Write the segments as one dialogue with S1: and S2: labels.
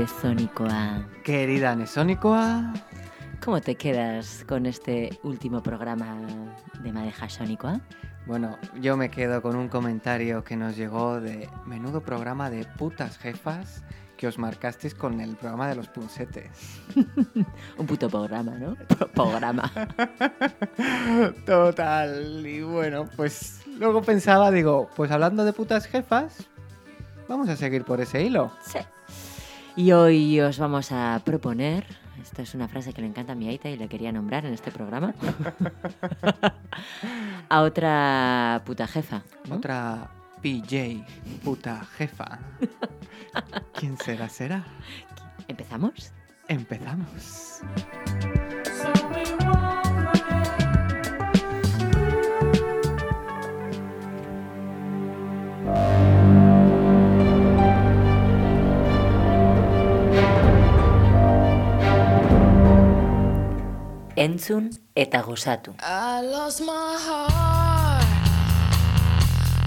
S1: Pepe Sónicoa.
S2: Querida Nesónicoa.
S1: ¿Cómo te quedas con este último programa de Madeja Sónicoa?
S2: Bueno, yo me quedo con un comentario que nos llegó de menudo programa de putas jefas que os marcasteis con el programa de los punsetes.
S1: un puto programa, ¿no? programa.
S2: Total. Y bueno, pues luego pensaba, digo, pues hablando de putas jefas, vamos a seguir por ese hilo.
S1: Sí. Y hoy os vamos a proponer, esta es una frase que le encanta a mi Aita y le quería nombrar en este programa, a otra puta jefa.
S2: Otra PJ, puta jefa. ¿Quién será? ¿Será?
S1: ¿Empezamos?
S2: Empezamos.
S1: Entzun eta gozatu.
S3: I lost my heart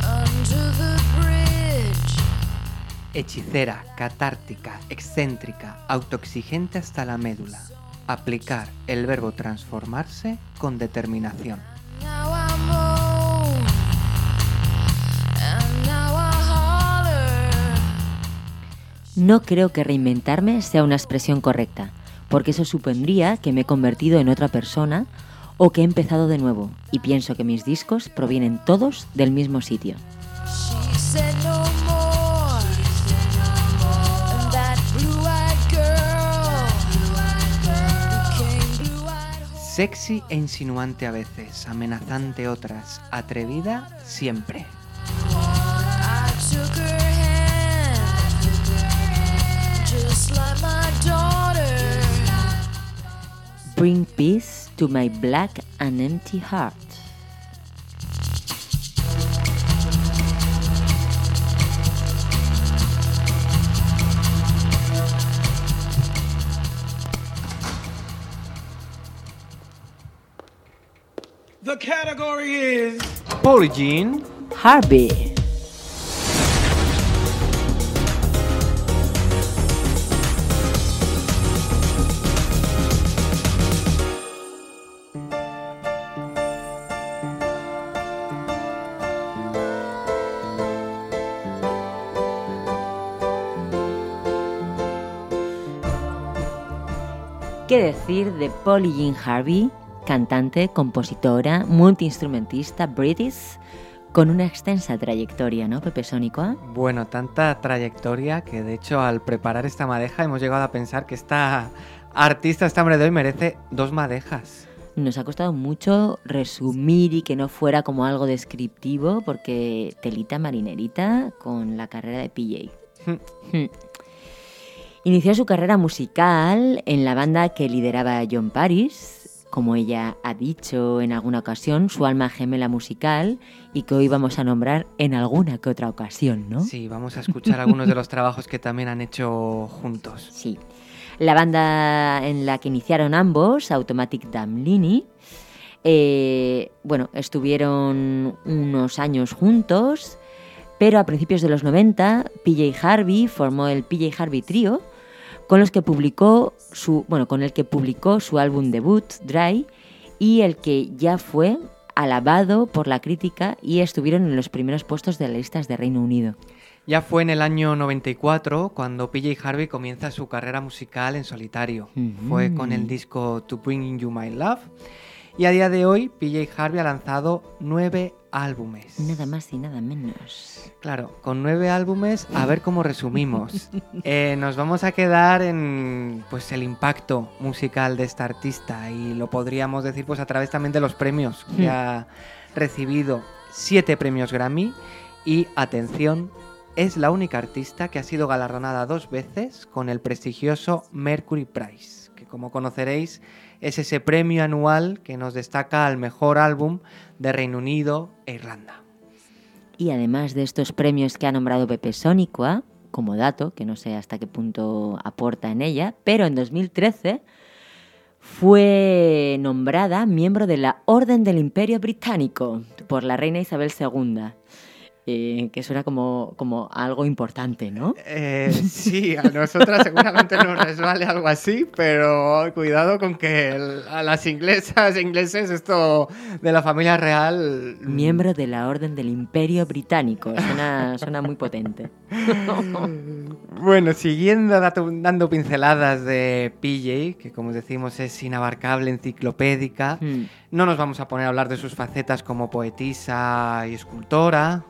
S3: under the bridge.
S2: Hechicera, catártica, excéntrica, autoexigente hasta la médula. Aplicar el verbo transformarse con determinación.
S1: No creo que reinventarme sea una expresión correcta, porque eso supondría que me he convertido en otra persona o que he empezado de nuevo, y pienso que mis discos provienen todos del mismo sitio.
S2: Sexy e insinuante a veces, amenazante otras, atrevida siempre.
S1: Bring peace to my black and empty heart.
S4: The category is
S2: Polygene.
S1: Harvey. ¿Qué decir de Polly Jean Harvey, cantante, compositora, multiinstrumentista british, con una extensa trayectoria, ¿no, Pepe Sónico?
S2: Bueno, tanta trayectoria que de hecho al preparar esta madeja hemos llegado a pensar que esta artista, esta hombre de hoy, merece dos madejas.
S1: Nos ha costado mucho resumir y que no fuera como algo descriptivo, porque telita marinerita con la carrera de PJ. Inició su carrera musical en la banda que lideraba John Paris, como ella ha dicho en alguna ocasión, su alma gemela musical y que hoy vamos a nombrar en alguna que otra ocasión, ¿no?
S2: Sí, vamos a escuchar algunos de los trabajos que también han hecho juntos.
S1: Sí. La banda en la que iniciaron ambos, Automatic Damlini, eh, bueno, estuvieron unos años juntos, pero a principios de los 90, PJ Harvey formó el PJ Harvey Trio, con los que publicó su, bueno, con el que publicó su álbum debut, Dry, y el que ya fue alabado por la crítica y estuvieron en los primeros puestos de las listas de Reino Unido.
S2: Ya fue en el año 94 cuando PJ Harvey comienza su carrera musical en solitario. Fue con el disco To Bring You My Love. Y a día de hoy, PJ Harvey ha lanzado nueve álbumes.
S1: Nada más y nada menos.
S2: Claro, con nueve álbumes, a ver cómo resumimos. Eh, nos vamos a quedar en pues el impacto musical de esta artista y lo podríamos decir pues a través también de los premios que
S1: Hmm.
S2: ha recibido. Siete premios Grammy y atención, es la única artista que ha sido galardonada dos veces con el prestigioso Mercury Prize, que como conoceréis es ese premio anual que nos destaca al mejor álbum de Reino Unido e Irlanda.
S1: Y además de estos premios que ha nombrado Pepe Sónicoa, como dato, que no sé hasta qué punto aporta en ella, pero en 2013 fue nombrada miembro de la Orden del Imperio Británico por la reina Isabel II. Eh, que suena como, como algo importante, ¿no?
S2: Eh, sí, a nosotras seguramente nos resbale algo así, pero cuidado con que el- a las inglesas e ingleses esto de la familia real... mm,
S1: Miembro de la Orden del Imperio Británico. Suena, suena muy potente.
S2: Bueno, siguiendo dato- dando pinceladas de PJ, que como decimos es inabarcable, enciclopédica,
S1: Mm.
S2: no nos vamos a poner a hablar de sus facetas como poetisa y escultora.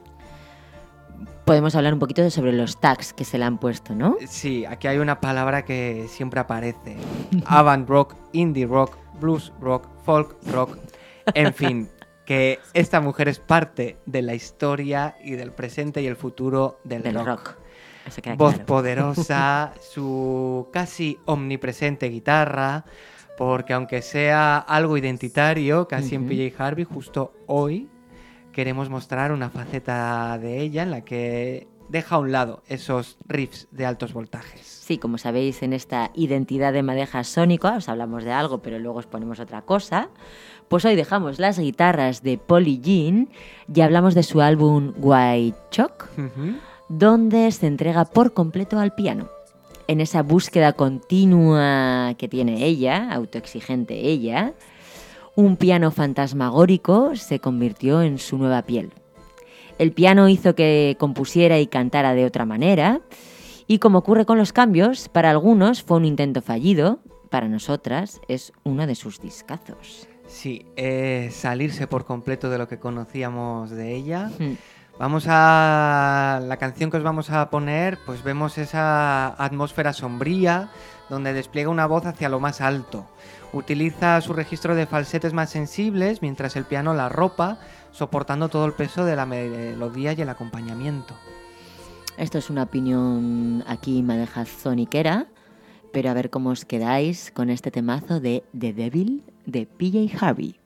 S1: Podemos hablar un poquito sobre los tags que se le han puesto, ¿no?
S2: Sí, aquí hay una palabra que siempre aparece. Avant rock, indie rock, blues rock, folk rock. En fin, que esta mujer es parte de la historia y del presente y el futuro del,
S1: Del
S2: rock.
S1: rock. Eso queda
S2: Voz
S1: claro.
S2: poderosa, su casi omnipresente guitarra, porque aunque sea algo identitario, casi en
S1: Ujú.
S2: PJ Harvey, justo hoy queremos mostrar una faceta de ella en la que deja a un lado esos riffs de altos voltajes.
S1: Sí, como sabéis, en esta identidad de madeja sónica os hablamos de algo, pero luego os ponemos otra cosa. Pues hoy dejamos las guitarras de Polly Jean y hablamos de su álbum White Chalk,
S2: Ujú.
S1: donde se entrega por completo al piano. En esa búsqueda continua que tiene ella, autoexigente ella, un piano fantasmagórico se convirtió en su nueva piel. El piano hizo que compusiera y cantara de otra manera, y como ocurre con los cambios, para algunos fue un intento fallido, para nosotras es uno de sus discazos.
S2: Sí, eh, salirse por completo de lo que conocíamos de ella. Vamos a la canción que os vamos a poner, pues vemos esa atmósfera sombría donde despliega una voz hacia lo más alto. Utiliza su registro de falsetes más sensibles mientras el piano la ropa, soportando todo el peso de la melodía y el acompañamiento.
S1: Esto es una opinión aquí madeja zoniquera, pero a ver cómo os quedáis con este temazo de The Devil de PJ Harvey.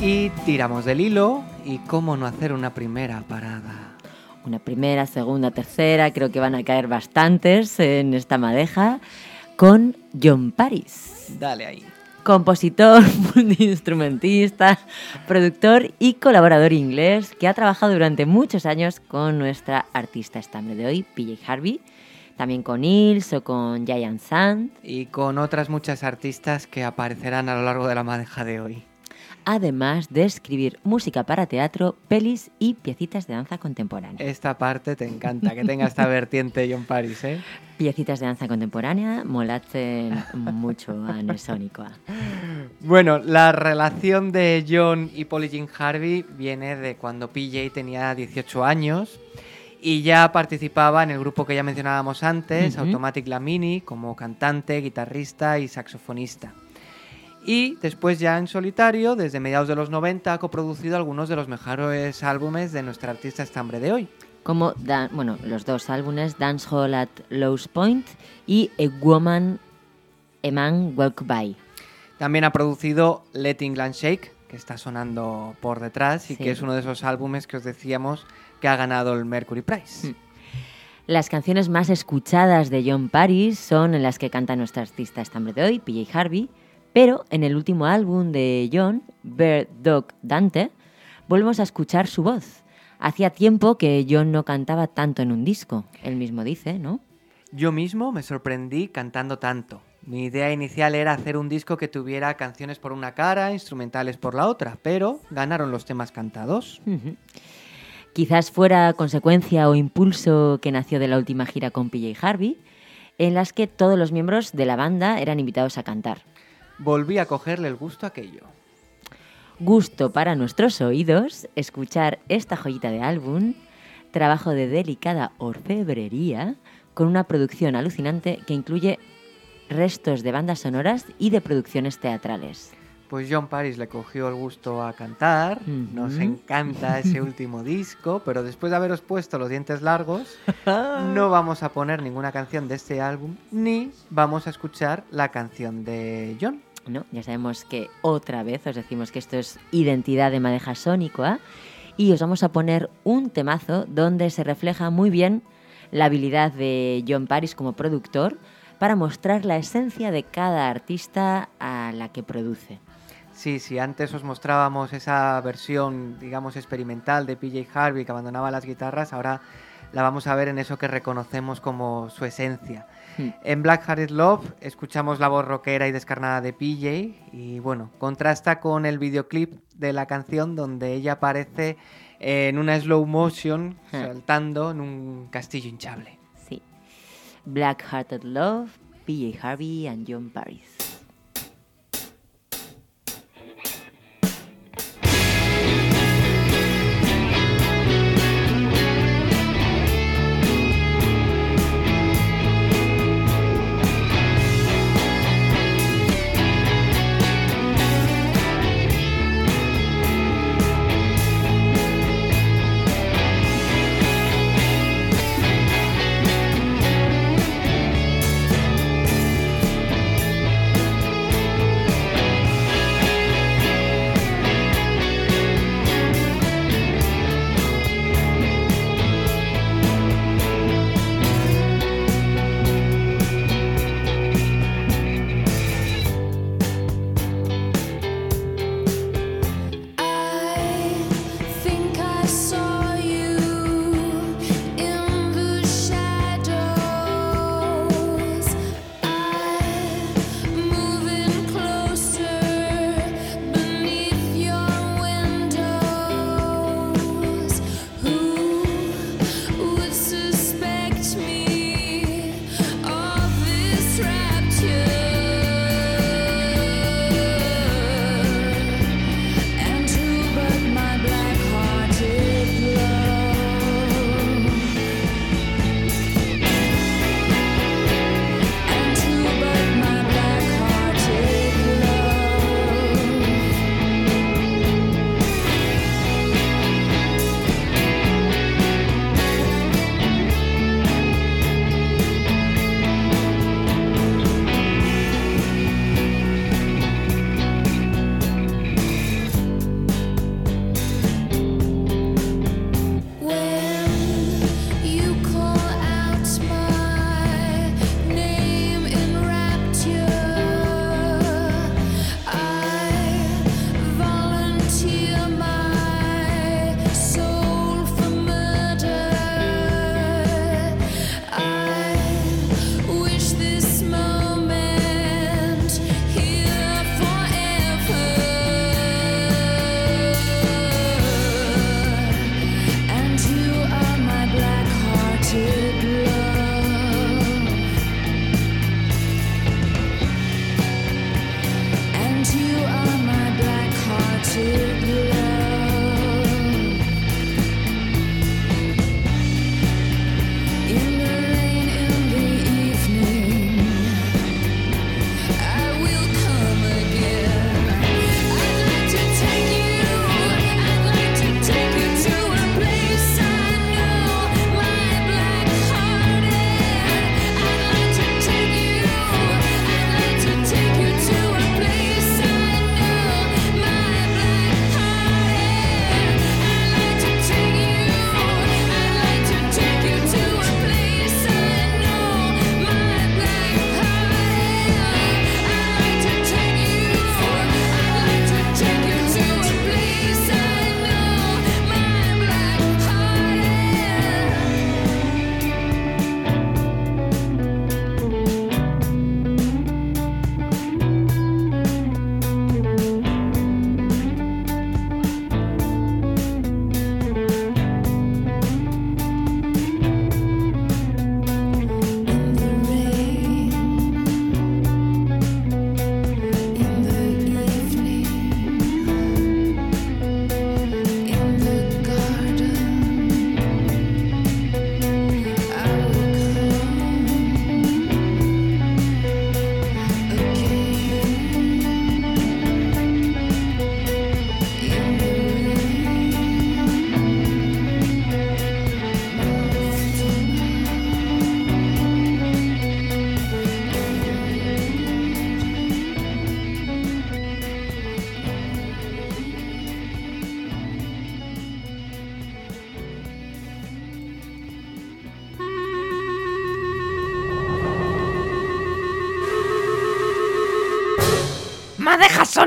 S2: Y tiramos del hilo y cómo no hacer una primera parada.
S1: Una primera, segunda, tercera, creo que van a caer bastantes en esta madeja con John Paris.
S2: Dale ahí
S1: compositor, multiinstrumentista, productor y colaborador inglés que ha trabajado durante muchos años con nuestra artista estambre de hoy, PJ Harvey, también con Nils o con Giant Sand,
S2: Y con otras muchas artistas que aparecerán a lo largo de la madeja de hoy.
S1: Además de escribir música para teatro, pelis y piecitas de danza contemporánea.
S2: Esta parte te encanta, que tenga esta vertiente John Paris, ¿eh?
S1: Piecitas de danza contemporánea molatzen mucho a Nesónicoa.
S2: Bueno, la relación de John y Polly Jean Harvey viene de cuando PJ tenía 18 años y ya participaba en el grupo que ya mencionábamos antes,
S1: Ujú.
S2: Automatic Lamini, como cantante, guitarrista y saxofonista. Y después ya en solitario, desde mediados de los 90, ha coproducido algunos de los mejores álbumes de nuestra artista estambre de hoy.
S1: Como dan- bueno, los dos álbumes, Dance Hall at Lowe's Point y A Woman, A Man Walk By.
S2: También ha producido Let England Shake, que está sonando por detrás y
S1: Sí.
S2: que es uno de esos álbumes que os decíamos que ha ganado el Mercury Prize.
S1: Mm. Las canciones más escuchadas de John Paris son en las que canta nuestra artista estambre de hoy, PJ Harvey, pero en el último álbum de John, Bird Dog Dante, volvemos a escuchar su voz. Hacía tiempo que John no cantaba tanto en un disco, él mismo dice, ¿no?
S2: Yo mismo me sorprendí cantando tanto. Mi idea inicial era hacer un disco que tuviera canciones por una cara, instrumentales por la otra, pero ganaron los temas cantados.
S1: Quizás fuera consecuencia o impulso que nació de la última gira con PJ Harvey, en las que todos los miembros de la banda eran invitados a cantar.
S2: Volví a cogerle el gusto a aquello.
S1: Gusto para nuestros oídos escuchar esta joyita de álbum, trabajo de delicada orfebrería, con una producción alucinante que incluye restos de bandas sonoras y de producciones teatrales.
S2: Pues John Paris le cogió el gusto a cantar, nos encanta ese último disco, pero después de haberos puesto los dientes largos, no vamos a poner ninguna canción de este álbum, ni vamos a escuchar la canción de John.
S1: ¿no? Ya sabemos que otra vez os decimos que esto es identidad de madeja sónica y os vamos a poner un temazo donde se refleja muy bien la habilidad de John Paris como productor para mostrar la esencia de cada artista a la que produce.
S2: Sí, sí, antes os mostrábamos esa versión, digamos, experimental de PJ Harvey que abandonaba las guitarras, ahora la vamos a ver en eso que reconocemos como su esencia.
S1: Hmm.
S2: En Black Hearted Love escuchamos la voz rockera y descarnada de PJ y bueno, contrasta con el videoclip de la canción donde ella aparece en una slow motion
S1: Hmm.
S2: saltando en un castillo hinchable.
S1: Sí. Black Hearted Love, PJ Harvey and John Paris.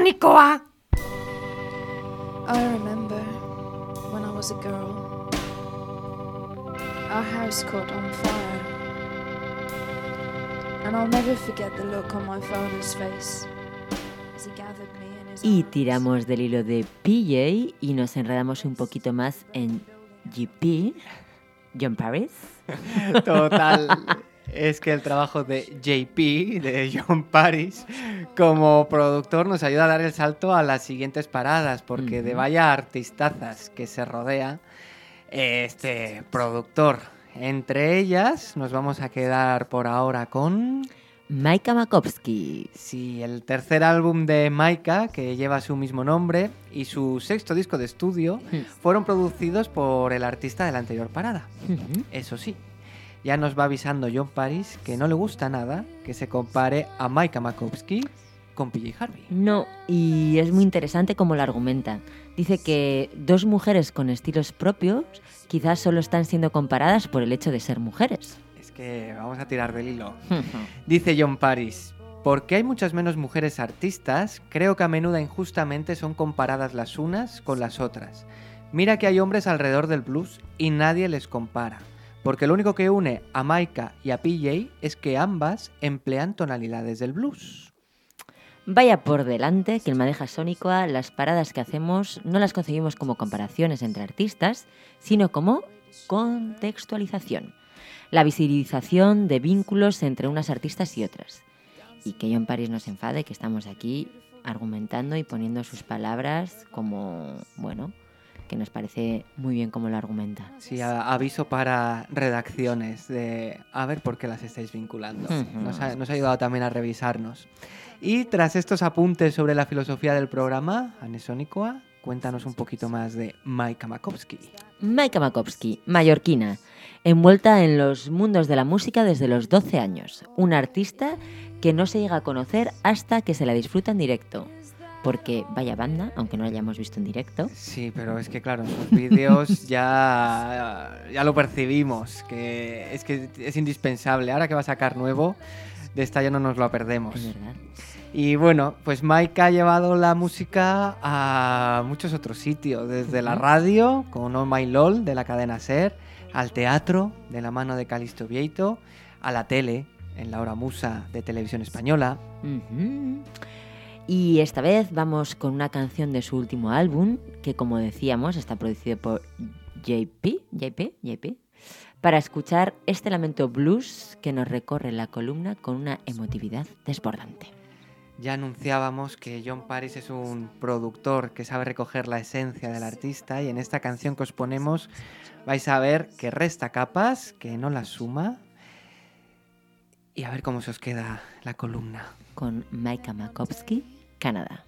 S2: ¡Madeja Sónicoa!
S3: I remember when I was a girl. Our house caught on fire. And I'll never forget the look on my father's face as he gathered me in his
S1: Y tiramos del hilo de PJ y nos enredamos un poquito más en GP, John Paris.
S2: Total. Es que el trabajo de JP, de John Paris, como productor nos ayuda a dar el salto a las siguientes paradas, porque de vaya artistazas que se rodea este productor. Entre ellas nos vamos a quedar por ahora con...
S1: Maika Makowski.
S2: Sí, el tercer álbum de Maika, que lleva su mismo nombre, y su sexto disco de estudio, fueron producidos por el artista de la anterior parada. Eso sí, ya nos va avisando John Paris que no le gusta nada que se compare a Maika Makowski con PJ Harvey.
S1: No, y es muy interesante cómo lo argumenta. Dice que dos mujeres con estilos propios quizás solo están siendo comparadas por el hecho de ser mujeres.
S2: Es que vamos a tirar del hilo. Dice John Paris, porque hay muchas menos mujeres artistas, creo que a menudo injustamente son comparadas las unas con las otras. Mira que hay hombres alrededor del blues y nadie les compara. Porque lo único que une a Maika y a PJ es que ambas emplean tonalidades del blues.
S1: Vaya por delante que el Madeja Sónicoa las paradas que hacemos no las concebimos como comparaciones entre artistas, sino como contextualización. La visibilización de vínculos entre unas artistas y otras. Y que John Paris nos enfade que estamos aquí argumentando y poniendo sus palabras como, bueno, que nos parece muy bien como lo argumenta.
S2: Sí, a- aviso para redacciones de a ver por qué las estáis vinculando. Nos ha, nos ha ayudado también a revisarnos. Y tras estos apuntes sobre la filosofía del programa, Anesónicoa, cuéntanos un poquito más de Maika Makowski.
S1: Maika Makowski, mallorquina, envuelta en los mundos de la música desde los 12 años. Una artista que no se llega a conocer hasta que se la disfruta en directo. Porque vaya banda, aunque no la hayamos visto en directo.
S2: Sí, pero es que claro, en sus vídeos ya, ya lo percibimos, que es que es indispensable. Ahora que va a sacar nuevo, de esta ya no nos lo perdemos.
S1: Es verdad.
S2: Y bueno, pues Mike ha llevado la música a muchos otros sitios, desde la radio con Oh My LOL de la cadena Ser, al teatro de la mano de Calisto Vieito, a la tele en la hora musa de televisión española.
S1: Ujú. Y esta vez vamos con una canción de su último álbum, que como decíamos está producido por JP, JP, JP,
S5: para escuchar este lamento blues que nos recorre la columna con una emotividad desbordante.
S2: Ya anunciábamos que John Paris es un productor que sabe recoger la esencia del artista y en esta canción que os ponemos vais a ver que resta capas, que no las suma y a ver cómo se os queda la columna.
S5: Con Maika Makowski, Canadá.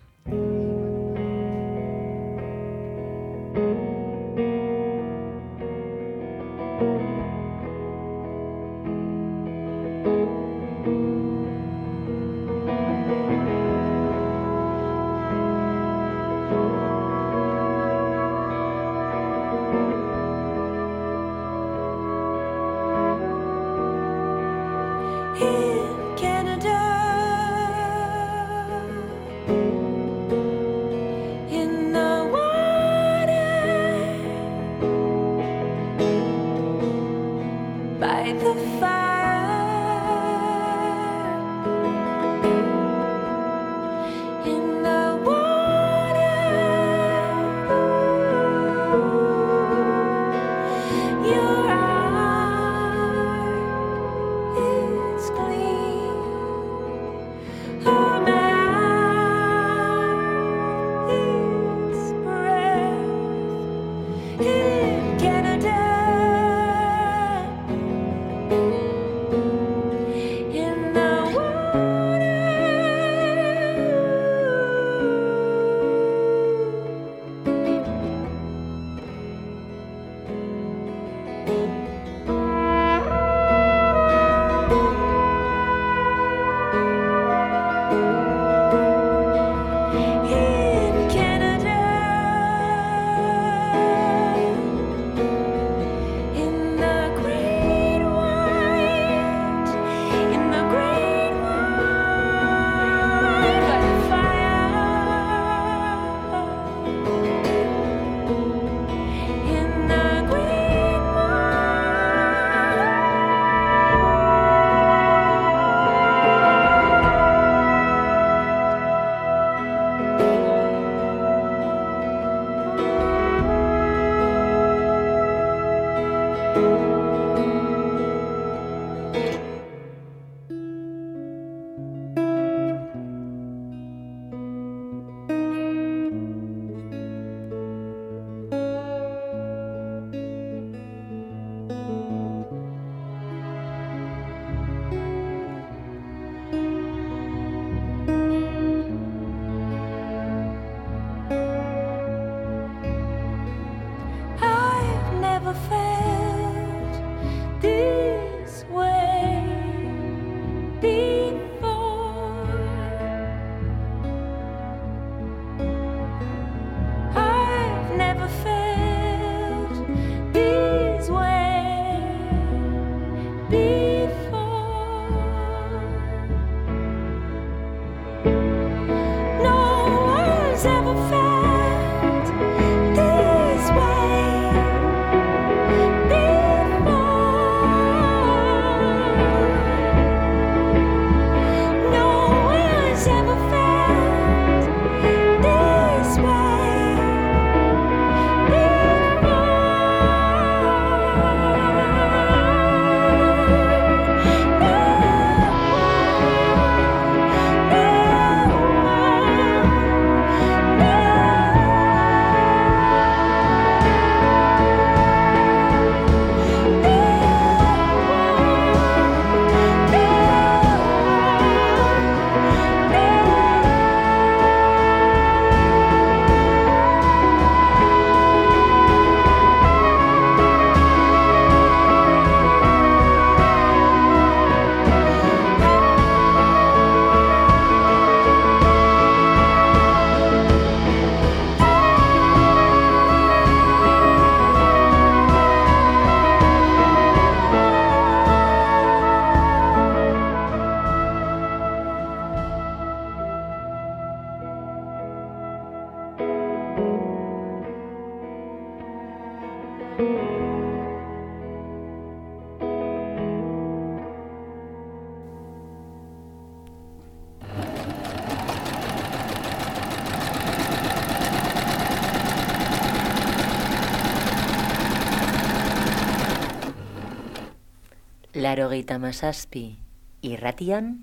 S1: Larogeita masazpi irratian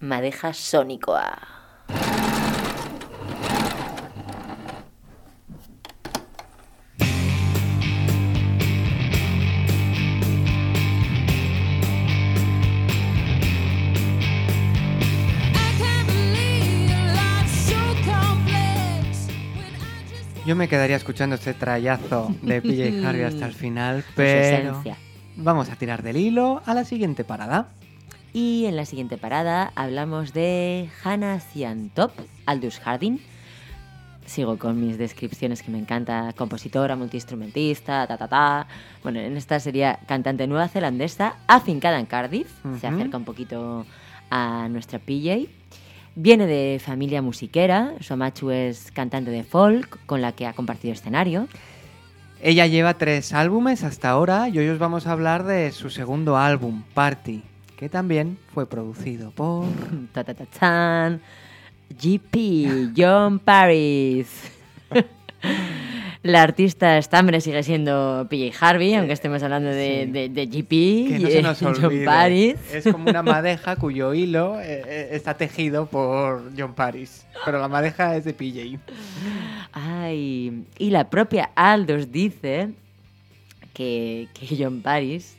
S1: Madeja sonikoa.
S2: Yo me quedaría escuchando este trayazo de PJ Harvey hasta el final, pero vamos a tirar del hilo a la siguiente parada.
S1: Y en la siguiente parada hablamos de Hannah Ciantop, Aldous Harding. Sigo con mis descripciones que me encanta, compositora, multiinstrumentista, ta ta ta. Bueno, en esta sería cantante nueva zelandesa, afincada en Cardiff, se acerca un poquito a nuestra PJ. Viene de familia musiquera, su amachu es cantante de folk, con la que ha compartido escenario.
S2: Ella lleva tres álbumes hasta ahora y hoy os vamos a hablar de su segundo álbum, Party, que también fue producido por...
S1: Ta ta ta. GP, John Paris. La artista estambre sigue siendo PJ Harvey, aunque estemos hablando de,
S2: Sí.
S1: de- de GP,
S2: Que no
S1: y,
S2: se nos
S1: eh, John
S2: olvide.
S1: Paris.
S2: Es como una madeja cuyo hilo eh, eh, está tejido por John Paris. Pero la madeja es de PJ.
S1: Ay, y la propia Aldous dice que, que John Paris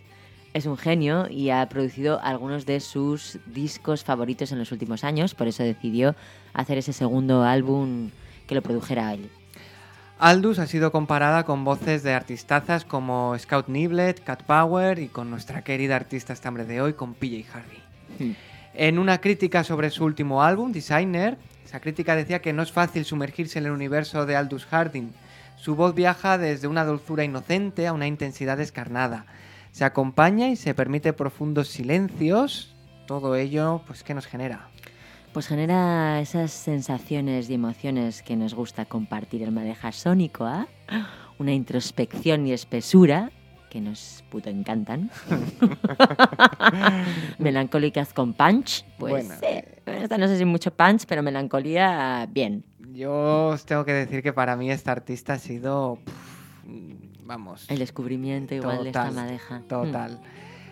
S1: es un genio y ha producido algunos de sus discos favoritos en los últimos años, por eso decidió hacer ese segundo álbum que lo produjera él.
S2: Aldous ha sido comparada con voces de artistazas como Scout Niblet, Cat Power y con nuestra querida artista estambre de hoy, con PJ Harvey.
S1: Hmm.
S2: En una crítica sobre su último álbum, Designer, esa crítica decía que no es fácil sumergirse en el universo de Aldous Harding. Su voz viaja desde una dulzura inocente a una intensidad descarnada. Se acompaña y se permite profundos silencios. Todo ello, pues, ¿qué nos genera?
S1: Pues genera esas sensaciones y emociones que nos gusta compartir el madeja sónico, ¿ah? Una introspección y espesura que nos puto encantan. Melancólicas con punch, pues
S2: Bueno.
S1: Esta no sé si mucho punch, pero melancolía bien.
S2: Yo os tengo que decir que para mí esta artista ha sido... vamos...
S1: El descubrimiento igual de esta
S2: Total,
S1: madeja.
S2: Total.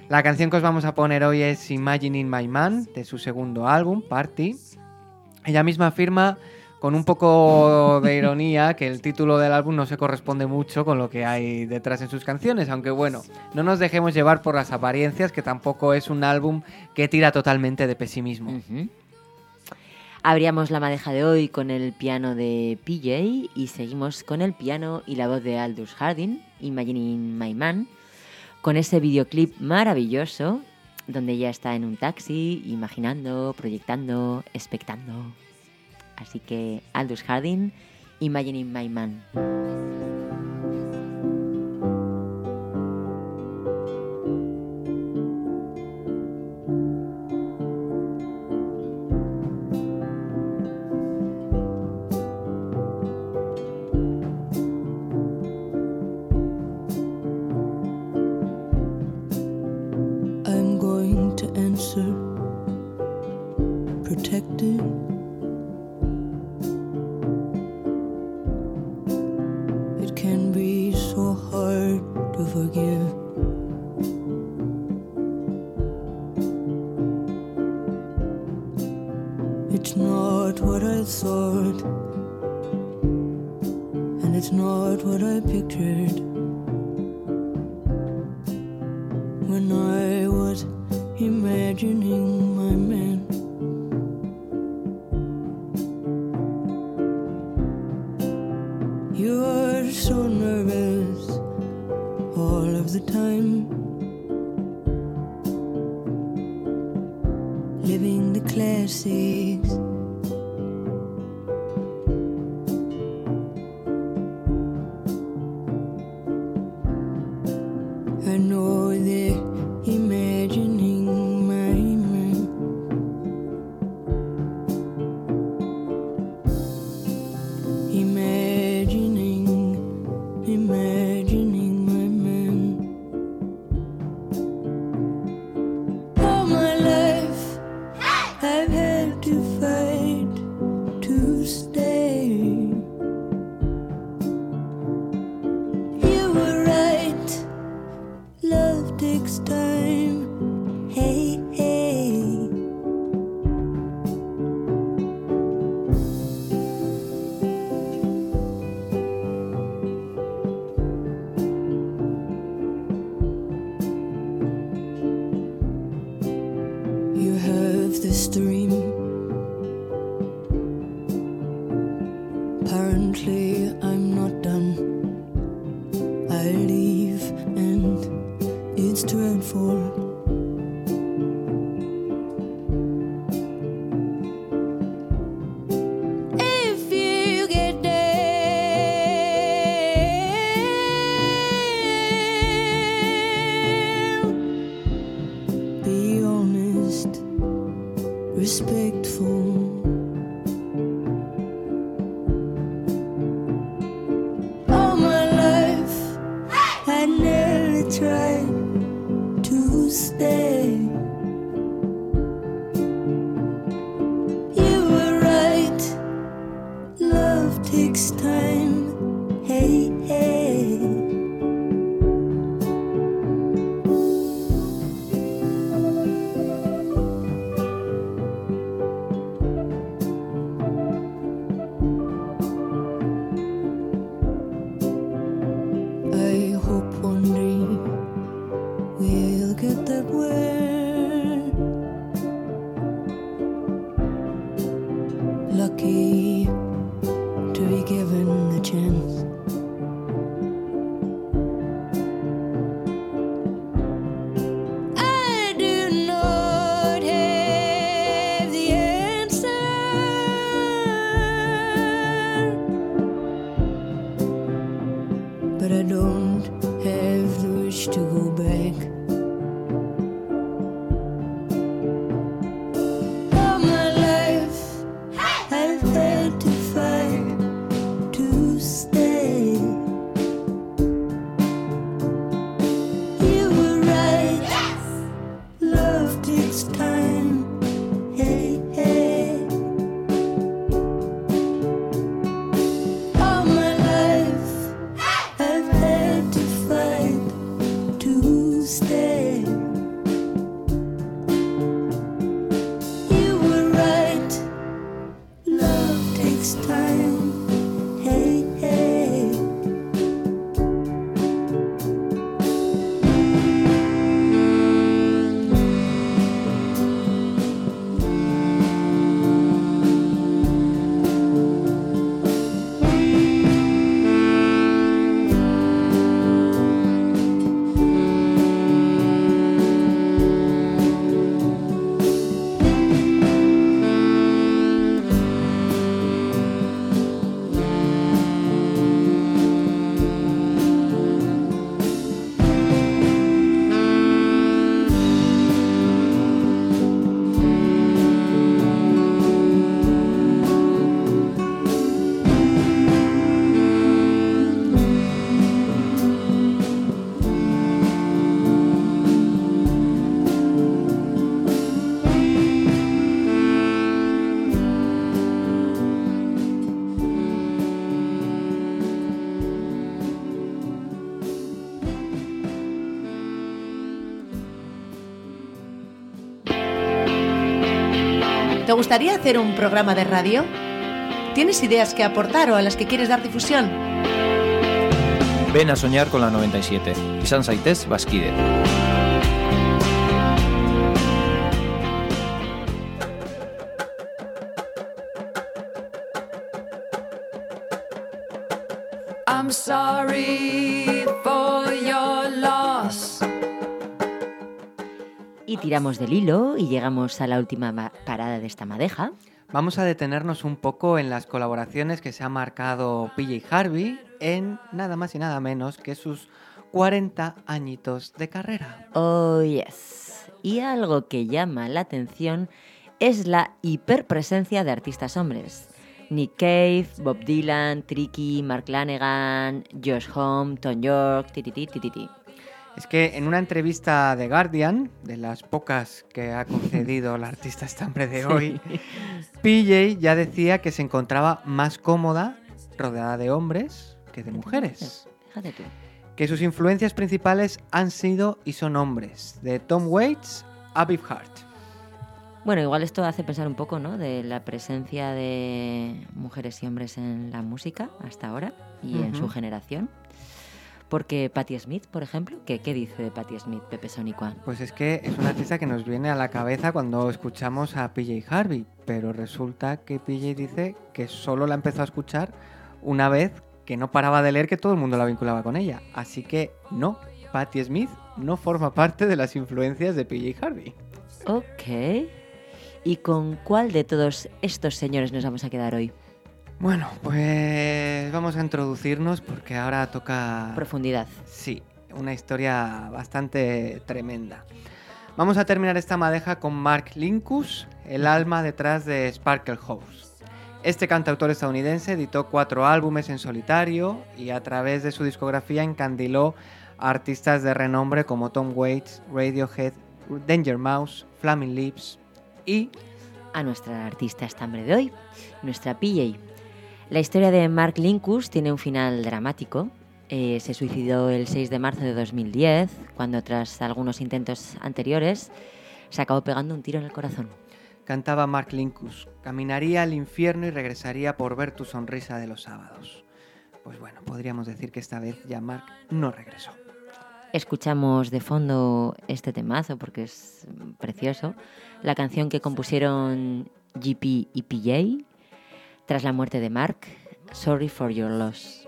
S2: La canción que os vamos a poner hoy es Imagining My Man, de su segundo álbum, Party. Ella misma afirma, con un poco de ironía, que el título del álbum no se corresponde mucho con lo que hay detrás en sus canciones, aunque bueno, no nos dejemos llevar por las apariencias, que tampoco es un álbum que tira totalmente de pesimismo.
S1: Ujú. Abríamos la madeja de hoy con el piano de PJ y seguimos con el piano y la voz de Aldous Harding, Imagining My Man, con ese videoclip maravilloso donde ella está en un taxi, imaginando, proyectando, expectando. Así que Aldous Harding, Imagining My Man.
S6: Gustaría hacer un programa de radio? ¿Tienes ideas que aportar o a las que quieres dar difusión?
S5: Ven a soñar con la 97. Izan zaitez Baskide.
S1: Tiramos del hilo y llegamos a la última ma- parada de esta madeja.
S2: Vamos a detenernos un poco en las colaboraciones que se ha marcado PJ Harvey en nada más y nada menos que sus 40 añitos de carrera.
S1: Oh, yes. Y algo que llama la atención es la hiperpresencia de artistas hombres. Nick Cave, Bob Dylan, Tricky, Mark Lanegan, Josh Home, Tom York, tititi, tititi.
S2: Es que en una entrevista de Guardian, de las pocas que ha concedido la artista estambre de hoy, PJ ya decía que se encontraba más cómoda rodeada de hombres que de mujeres.
S1: Fíjate tú.
S2: que sus influencias principales han sido y son hombres, de Tom Waits a Beef Hart.
S1: Bueno, igual esto hace pensar un poco, ¿no? De la presencia de mujeres y hombres en la música hasta ahora y en su generación. Porque Patti Smith, por ejemplo, ¿qué, qué dice de Patti Smith, Pepe Sónico?
S2: Pues es que es una artista que nos viene a la cabeza cuando escuchamos a PJ Harvey, pero resulta que PJ dice que solo la empezó a escuchar una vez que no paraba de leer que todo el mundo la vinculaba con ella. Así que no, Patti Smith no forma parte de las influencias de PJ Harvey.
S1: Ok. ¿Y con cuál de todos estos señores nos vamos a quedar hoy?
S2: Bueno, pues vamos a introducirnos porque ahora toca...
S1: Profundidad.
S2: Sí, una historia bastante tremenda. Vamos a terminar esta madeja con Mark Lincus, el alma detrás de Sparkle House. Este cantautor estadounidense editó cuatro álbumes en solitario y a través de su discografía encandiló a artistas de renombre como Tom Waits, Radiohead, Danger Mouse, Flaming Lips y
S1: A nuestra artista estambre de hoy, nuestra PJ. La historia de Mark Lincus tiene un final dramático. Eh, se suicidó el 6 de marzo de 2010, cuando tras algunos intentos anteriores se acabó pegando un tiro en el corazón.
S2: cantaba Mark Lincus, caminaría al infierno y regresaría por ver tu sonrisa de los sábados. Pues bueno, podríamos decir que esta vez ya Mark no regresó.
S1: Escuchamos de fondo este temazo porque es precioso. La canción que compusieron GP y PJ tras la muerte de Mark, Sorry for Your Loss.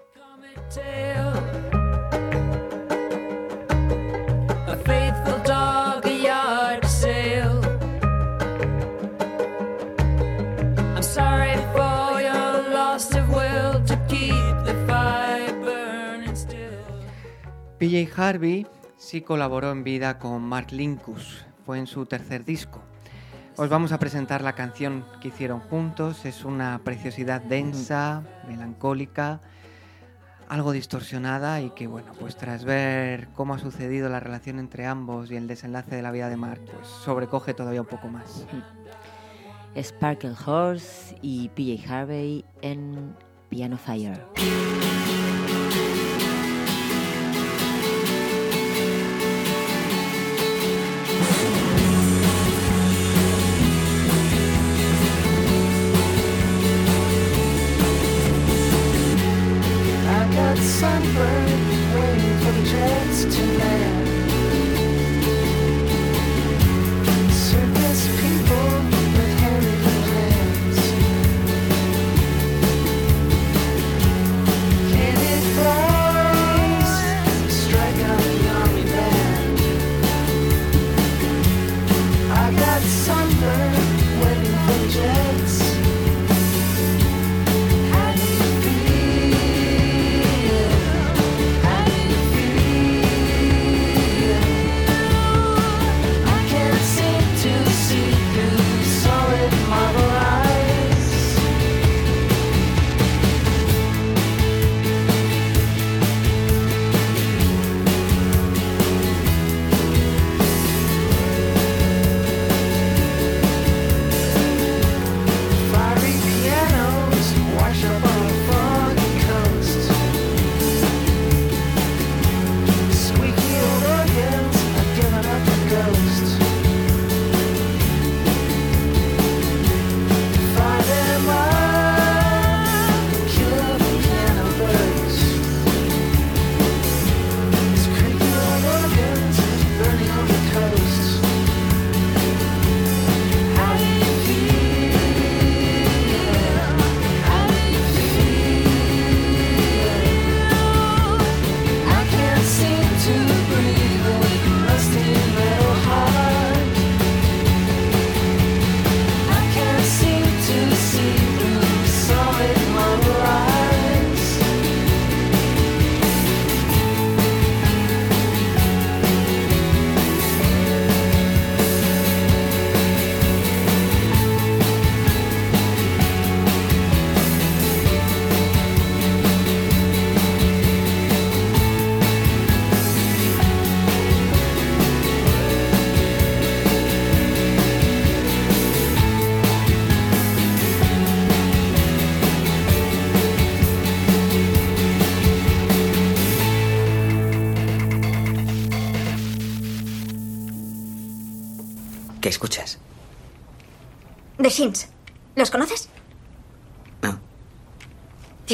S2: PJ Harvey sí colaboró en vida con Mark Lincus, fue en su tercer disco. Os vamos a presentar la canción que hicieron juntos, es una preciosidad densa, melancólica, algo distorsionada y que bueno, pues tras ver cómo ha sucedido la relación entre ambos y el desenlace de la vida de Mark, pues sobrecoge todavía un poco más.
S1: Sparkle Horse y PJ Harvey en Piano Fire.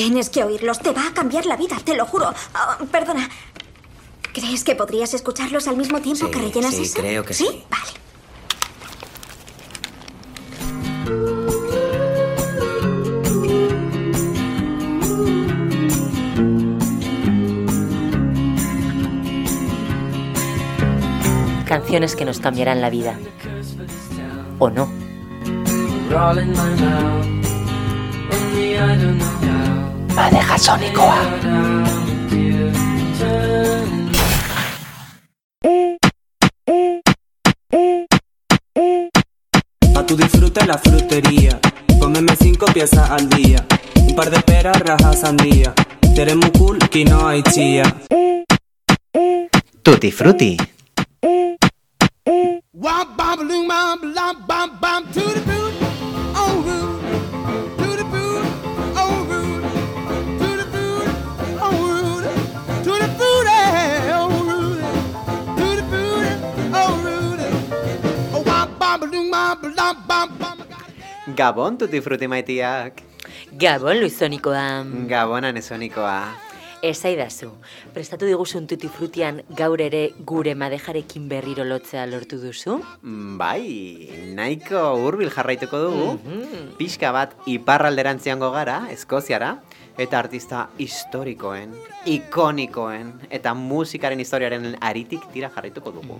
S7: Tienes que oírlos. Te va a cambiar la vida, te lo juro. Ah, perdona. ¿Crees que podrías escucharlos al mismo tiempo
S8: Sí,
S7: que rellenas
S8: sí,
S7: eso?
S8: creo que sí.
S7: Vale.
S1: Canciones que nos cambiarán la vida. O no. Madeja Sónicoa.
S9: A tu disfrute la frutería. Cómeme cinco piezas al día. Un par de peras, rajas, sandía. Muy cool, quinoa y chía.
S10: Tutti frutti. Gabon tutti frutti maitiak.
S1: Gabon luizonikoa.
S10: Gabon anesonikoa.
S1: Esaidazu, prestatu diguzun tutti frutian gaur ere gure madejarekin berriro lotzea lortu duzu?
S10: Mm, Bai, nahiko hurbil jarraituko dugu. Pixka bat iparralderantziango gara, Eskoziara, eta artista historikoen, ikonikoen, eta musikaren historiaren aritik tira jarraituko dugu.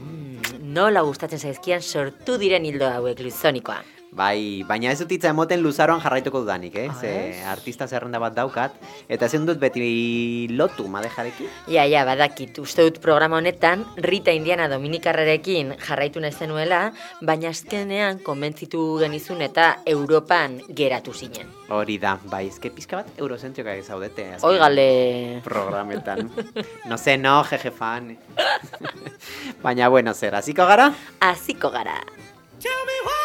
S1: Nola gustatzen zaizkian sortu diren hildo hauek luizonikoa.
S10: Bai, baina ez dut hitza emoten luzaroan jarraituko dudanik, eh? Ze artista zerrenda bat daukat, eta ezin dut beti lotu madejarekin.
S1: Ja, ja, badakit, uste dut programa honetan, Rita Indiana Dominikarrarekin jarraitu nahi baina azkenean konbentzitu genizun eta Europan geratu zinen.
S10: Hori da, bai, ezke pizka bat eurozentrioka zaudete. azken
S1: Oigale.
S10: Programetan. no sé, no, jeje fan. baina, bueno, zer, hasiko gara?
S1: Hasiko gara.
S4: Tell me why.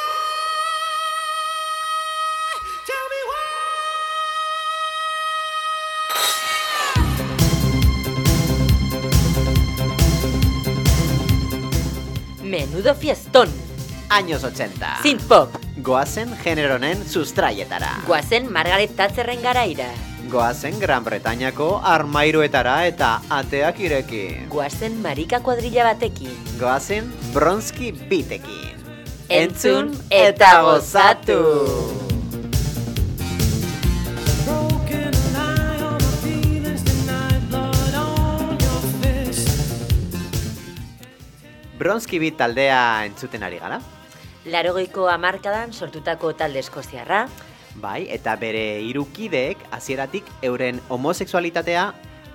S1: Menudo fiestón.
S10: Años 80.
S1: Synth pop.
S10: Goazen generonen sustraietara.
S1: Guazen Margaret Thatcherren garaira.
S10: Goazen Gran Bretañako armairuetara eta ateak ireki.
S1: Guazen Marika kuadrilla batekin.
S10: Goazen Bronski bitekin.
S1: Entzun eta gozatu.
S10: Bronski bit taldea entzuten ari gara.
S1: Larogeiko hamarkadan sortutako talde eskoziarra,
S10: Bai, eta bere hirukideek hasieratik euren homosexualitatea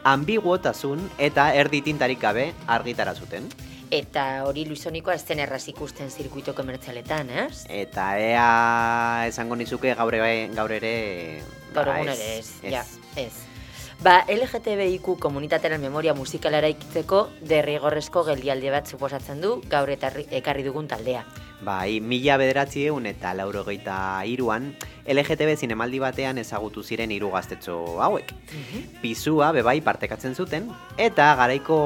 S10: ambiguotasun eta erdi tintarik gabe argitara zuten.
S1: eta hori luizonikoa ez zen erraz ikusten zirkuito komertzialetan, ez?
S10: Eta ea esango nizuke gaur gaur ere
S1: Gaur
S10: ba,
S1: egun ere ez, ja, ez. Ba, LGTBIQ komunitatearen memoria musikalara ikitzeko derrigorrezko geldialdi bat suposatzen du gaur eta ekarri dugun taldea.
S10: Bai, mila bederatzi egun eta laurogeita iruan, LGTB zinemaldi batean ezagutu ziren hiru gaztetxo hauek. Pisua bebai partekatzen zuten, eta garaiko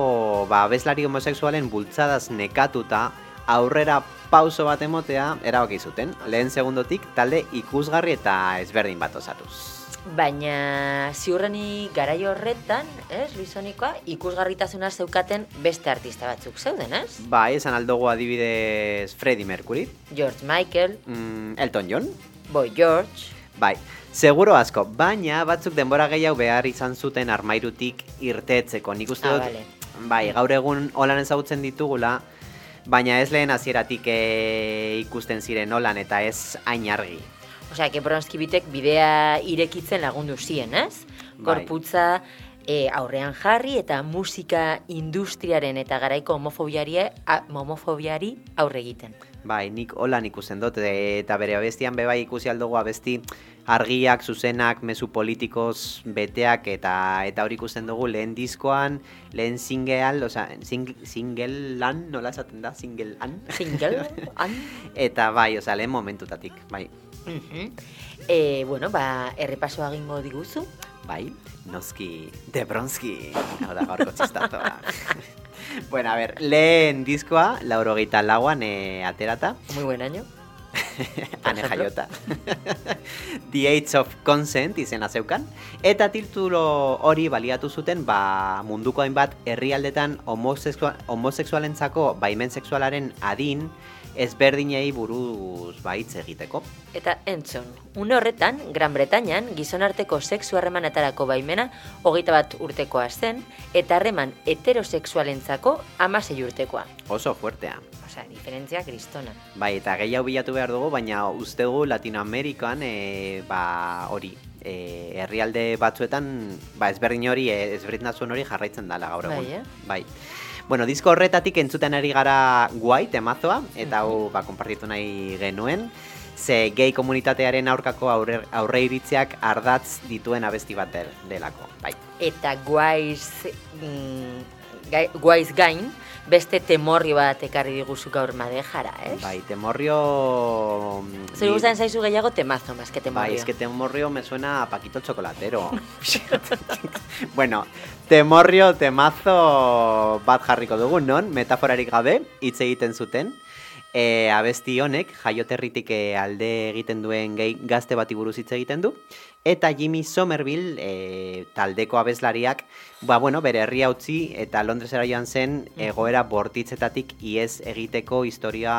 S10: ba, abeslari homosexualen bultzadaz nekatuta aurrera pauso bat emotea erabaki zuten. Lehen segundotik talde ikusgarri eta ezberdin bat osatuz.
S1: Baina ziurreni garai horretan, ez, luizonikoa, ikusgarritasuna zeukaten beste artista batzuk zeuden, ez?
S10: Bai, esan aldogo adibidez Freddie Mercury,
S1: George Michael,
S10: mm, Elton John,
S1: Boy George,
S10: Bai, seguro asko, baina batzuk denbora gehiago behar izan zuten armairutik irtetzeko. Nik uste
S1: Ah,
S10: dut,
S1: vale.
S10: bai, gaur egun holan ezagutzen ditugula, baina ez lehen hasieratik eh, ikusten ziren holan eta ez hain argi.
S1: Osea, que Bronski bitek bidea irekitzen lagundu zien, ez?
S10: Bai.
S1: Gorputza e, aurrean jarri eta musika industriaren eta garaiko homofobiari, a, homofobiari aurre egiten.
S10: Bai, nik holan ikusten dut, e, eta bere abestian bebai ikusi aldugu abesti argiak, zuzenak, mezu politikoz beteak, eta eta hori ikusten dugu lehen diskoan, lehen singlean, osea, sing, singlean, nola esaten da, singlean?
S1: Singlean?
S10: eta bai, osea, lehen momentutatik, bai.
S1: Mhm. e, bueno, ba, errepasoa egingo diguzu.
S10: Bai, noski, de Bronski, hau da gaurko txistatoa. bueno, a ver, lehen diskoa, laurogeita lauan e, aterata,
S1: Muy buen año.
S10: ane jaiota. The Age of Consent izena zeukan. Eta titulo hori baliatu zuten, ba, munduko hainbat herrialdetan homosexua, homosexualentzako baimen sexualaren adin ezberdinei buruz ba hitz egiteko.
S1: Eta entzun, une horretan, Gran Bretañan gizonarteko sexu harremanetarako baimena hogeita bat urtekoa zen, eta harreman heterosexualentzako amasei urtekoa.
S10: Oso fuertea.
S1: Osea, diferentzia kristona.
S10: Bai, eta gehiago bilatu behar dugu, baina uste dugu Latinoamerikan e, ba, hori, e, herrialde batzuetan ba, ezberdin hori, e, ezberdintasun hori jarraitzen dala gaur egun.
S1: Bai, eh?
S10: Bai. Bueno, disko horretatik entzuten ari gara guai temazoa, eta hau ba, konpartitu nahi genuen. Ze gay komunitatearen aurkako aurre, aurre iritziak ardatz dituen abesti bat del- delako. Bai.
S1: Eta guaiz, mm, gai, guaiz gain, beste temorri bat ekarri diguzu gaur madejara, ez?
S10: Bai, temorrio... mm,
S1: Zer gustatzen zaizu gehiago temazo, más que temorrio.
S10: Bai, es que temorrio me suena a Paquito el Chocolatero. bueno, temorrio, temazo bat jarriko dugu, non? Metaforarik gabe, hitz egiten zuten. E, abesti honek, jaioterritik eh, alde egiten duen gehi gazte bati buruz hitz egiten du. Eta Jimmy Somerville, e, taldeko abeslariak, ba, bueno, bere herria utzi eta Londresera joan zen egoera bortitzetatik iez egiteko historia,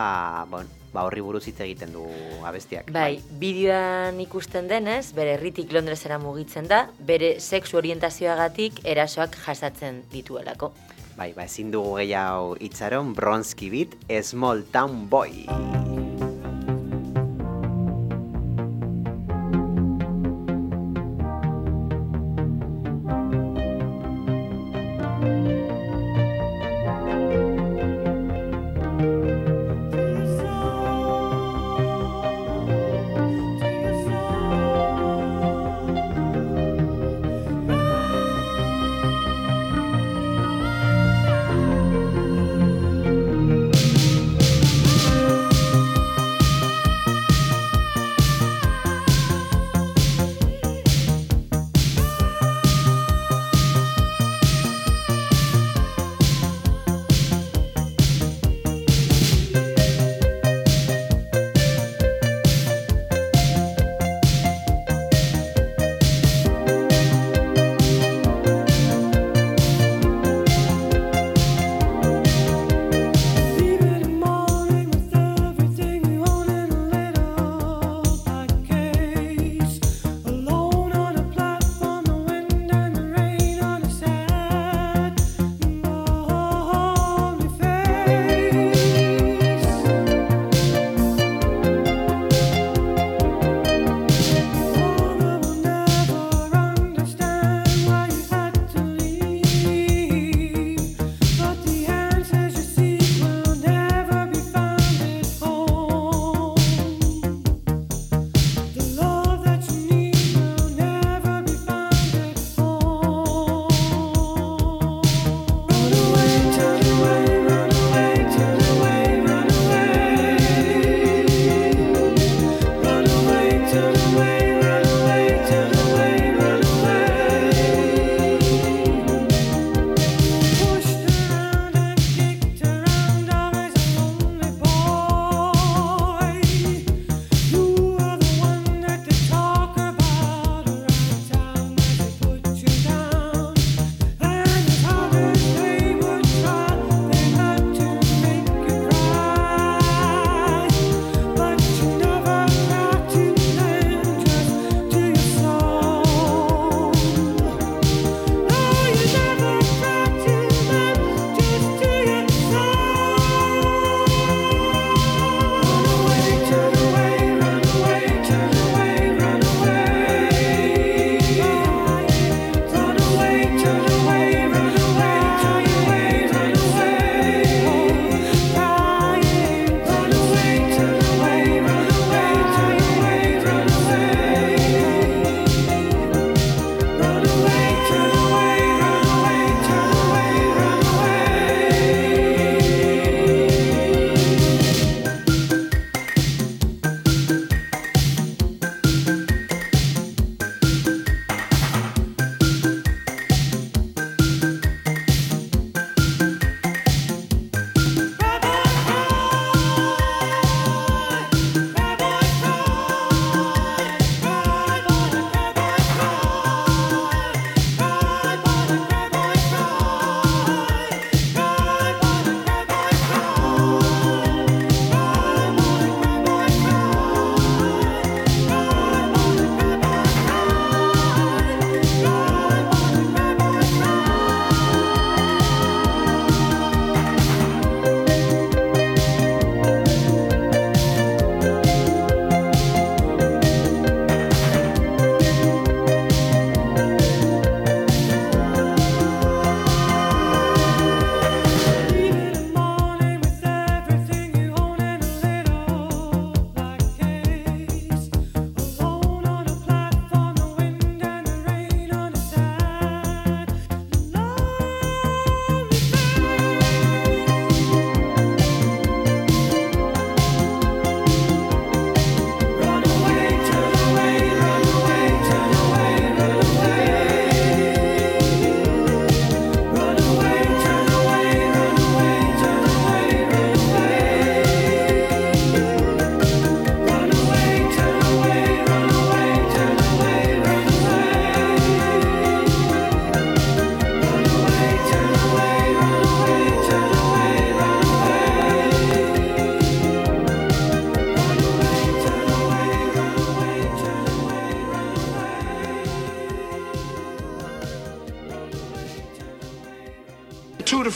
S10: bueno, ba, horri buruz hitz egiten du abestiak.
S1: Bai, bideoan ikusten denez, bere herritik Londresera mugitzen da, bere sexu orientazioagatik erasoak jasatzen dituelako.
S10: Bai, ba, ezin dugu gehiago itxaron, Bronski Beat, Small Town Boy.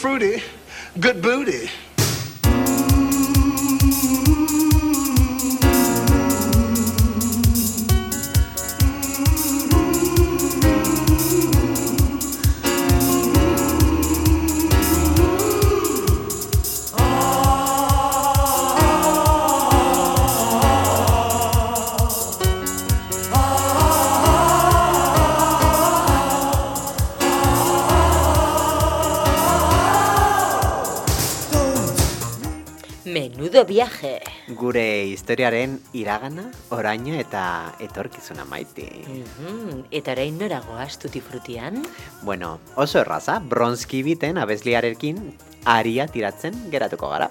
S4: Tutti frutti, good booty.
S1: Viaje.
S10: Gure historiaren iragana, oraina eta etorkizuna maite.
S1: Mhm, Eta orain nora goaz tuti frutian?
S10: Bueno, oso erraza, bronski biten abesliarekin aria tiratzen geratuko gara.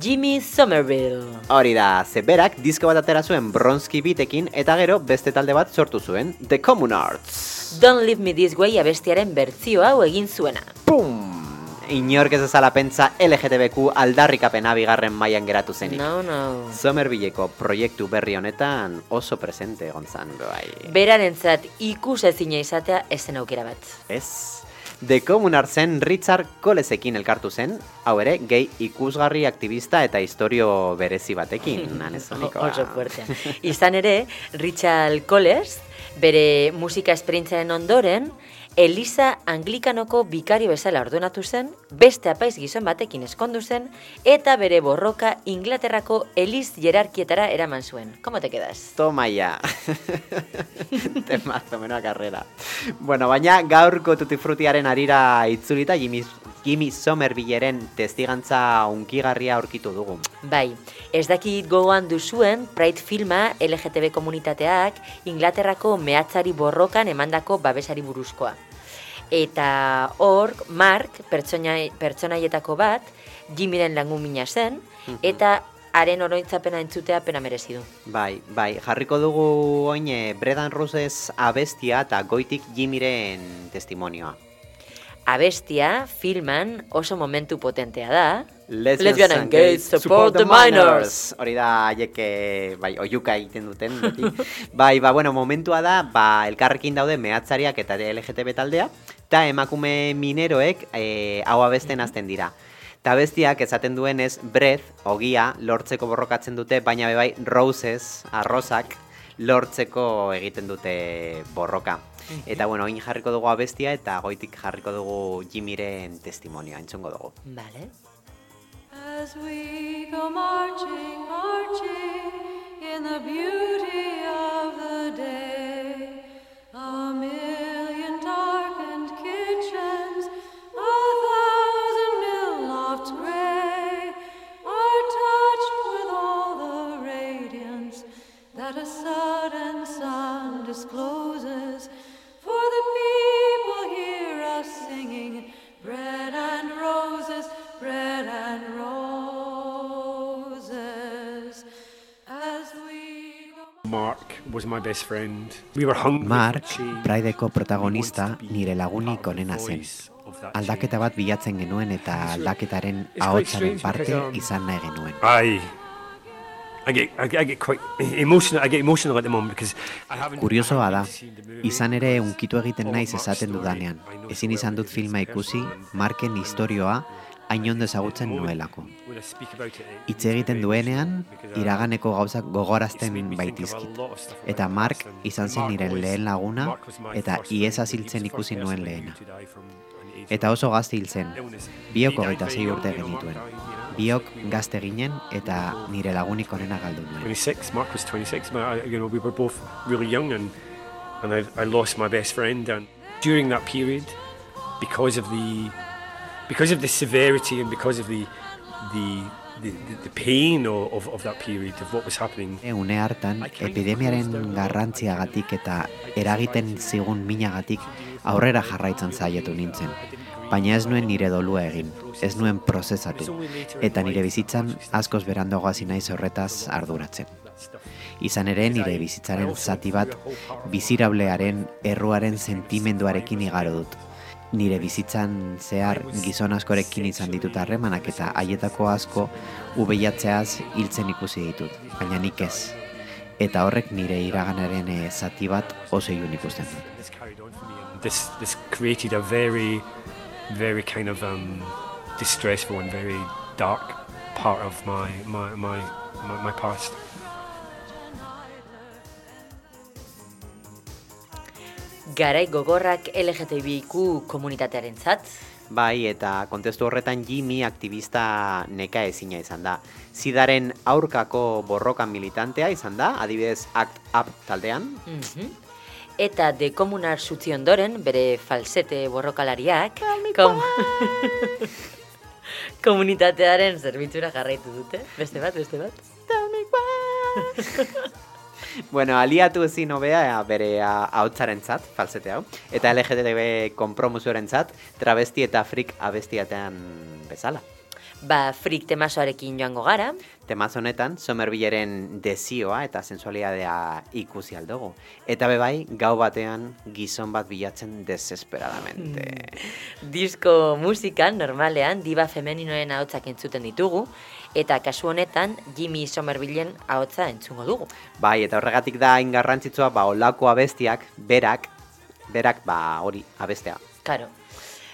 S1: Jimmy Somerville.
S10: Hori da, zeberak disko bat atera zuen bronski bitekin eta gero beste talde bat sortu zuen, The Common Arts.
S1: Don't Leave Me This Way abestiaren bertzio hau egin zuena.
S10: Pum! Inork ez ezala pentsa LGTBQ aldarrikapena bigarren mailan geratu zenik.
S1: No, no.
S10: Somervilleko proiektu berri honetan oso presente egon zan, bai.
S1: Berarentzat ikus ezina izatea ezen aukera bat.
S10: Ez. The Common Artsen Richard Colesekin elkartu zen, hau ere, gay ikusgarri aktivista eta historio berezi batekin, anezonikoa.
S1: Oso fuertea. Izan ere, Richard Coles, bere musika esperientzaren ondoren, Elisa Anglikanoko bikari bezala ordenatu zen, beste apaiz gizon batekin eskondu zen, eta bere borroka Inglaterrako Eliz jerarkietara eraman zuen. Komo te quedas?
S10: Toma ya. Temazo, menuda carrera. Bueno, baina gaurko tutifrutiaren arira itzulita Jimmy, Jimmy Somervilleren testigantza unkigarria aurkitu dugu.
S1: Bai, ez dakit gogoan duzuen Pride filma LGTB komunitateak Inglaterrako mehatzari borrokan emandako babesari buruzkoa. Eta hor, Mark, pertsonai, pertsonaietako bat, Jimmyren langumina zen, eta haren oroitzapena entzutea pena merezi du.
S10: Bai, bai, jarriko dugu oin Bredan Roses abestia eta goitik Jimmyren testimonioa.
S1: Abestia, filman, oso momentu potentea da.
S10: Lesbians
S1: Lesbian and gays support the minors.
S10: Hori da haiek bai, oiuka egiten duten beti. bai, ba, bueno, momentua da, ba, elkarrekin daude mehatzariak eta LGTB taldea, eta emakume mineroek eh, hau abesten hasten dira. Ta bestiak esaten duenez, breath, ogia, lortzeko borrokatzen dute, baina bebai roses, arrozak, lortzeko egiten dute borroka. Eta bueno, oin jarriko dugu abestia eta goitik jarriko dugu Jimmyren testimonioa, entzongo dugu.
S1: Vale.
S3: As we go marching, marching in the beauty of the day, a million darkened kitchens, a thousand mill lofts gray, are touched with all the radiance that a sudden sun discloses.
S8: Mark was my best friend. We were hungry.
S10: Mark, Prideko protagonista, nire lagunik onena zen. Aldaketa bat bilatzen genuen eta aldaketaren ahotsaren parte
S8: um,
S10: izan nahi genuen.
S8: Ai, I get, I get, emotional, I get emotional at the moment because I haven't...
S10: Kuriosoa da, izan ere unkitu egiten naiz esaten dudanean. Ezin izan dut filma ikusi, marken istorioa hainondo ezagutzen nuelako. Hitz egiten duenean,
S8: uh,
S10: iraganeko gauzak gogorazten baitizkit. Eta Mark izan zen nire lehen laguna eta
S8: iesa ziltzen
S10: ikusi nuen lehena. Eta oso gazte hil zen, biok hogeita zei urte genituen. Biok gazte ginen eta nire lagunik onena galdu nuen.
S8: 26, Mark was 26, but uh, you know, we were both really young and, and I, I lost my best friend and during that period, because of the because of the severity and because of the the the, the, pain of, of, that period of what was happening,
S10: Une hartan, epidemiaren garrantziagatik eta eragiten zigun minagatik aurrera jarraitzen zaietu nintzen. Baina ez nuen nire dolua egin, ez nuen prozesatu, eta nire bizitzan askoz berandogo hasi naiz horretaz arduratzen. Izan ere nire bizitzaren zati bat bizirablearen erruaren sentimenduarekin igaro dut nire bizitzan zehar gizon askorekin izan ditut harremanak eta haietako asko ubeiatzeaz hiltzen ikusi ditut, baina nik ez. Eta horrek nire iraganaren eh, zati bat oso ikusten ikusten dut.
S8: This, this created a very, very kind of um, distressful and very dark part of my, my, my, my, my past.
S1: garai gogorrak LGTBIQ komunitatearen zat?
S11: Bai, eta kontestu horretan Jimmy aktivista neka ezina izan da. Zidaren aurkako borroka militantea izan da, adibidez Act Up taldean.
S1: Mm -hmm. Eta dekomunar zutzi ondoren, bere falsete borrokalariak... Kom... komunitatearen zerbitzura jarraitu dute. Beste bat, beste bat. Tell me why.
S11: bueno, aliatu ezin hobea bere ahotsaren zat, falsete hau, eta LGTB kompromuzioaren zat, travesti eta frik abestiatean bezala.
S1: Ba, frik temasoarekin joango gara.
S11: Temaz honetan, Somerbileren desioa eta sensualidadea ikusi aldugu. Eta bebai, gau batean gizon bat bilatzen desesperadamente.
S1: Disko musikan, normalean, diba femeninoen ahotsak entzuten ditugu, eta kasu honetan Jimmy Somervillen ahotza entzungo dugu.
S11: Bai, eta horregatik da garrantzitsua ba olako abestiak, berak, berak ba hori abestea.
S1: Claro.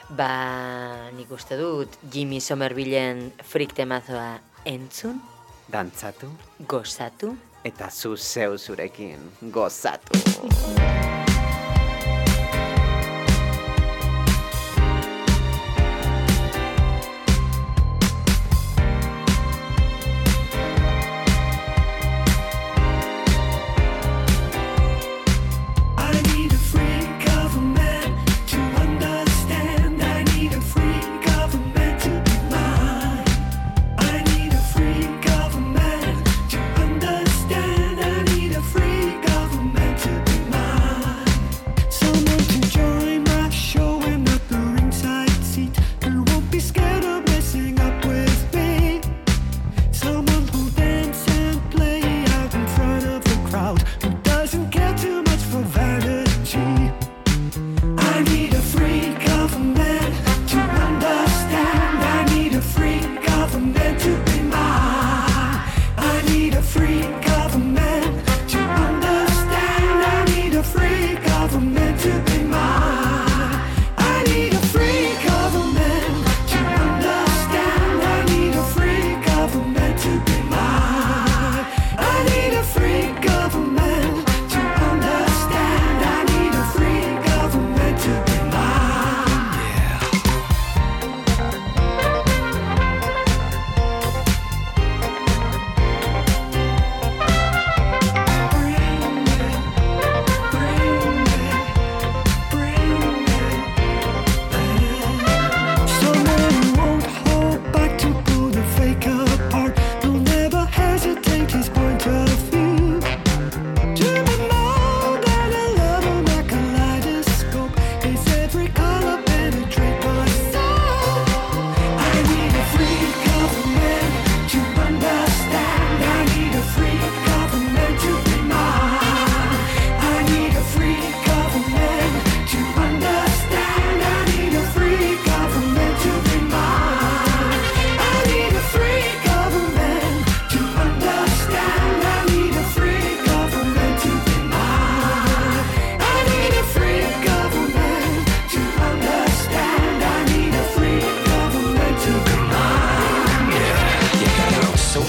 S1: Ba, nik uste dut Jimmy Somervillen frik temazoa entzun.
S11: Dantzatu.
S1: Gozatu.
S11: Eta zu zeu zurekin. Gozatu.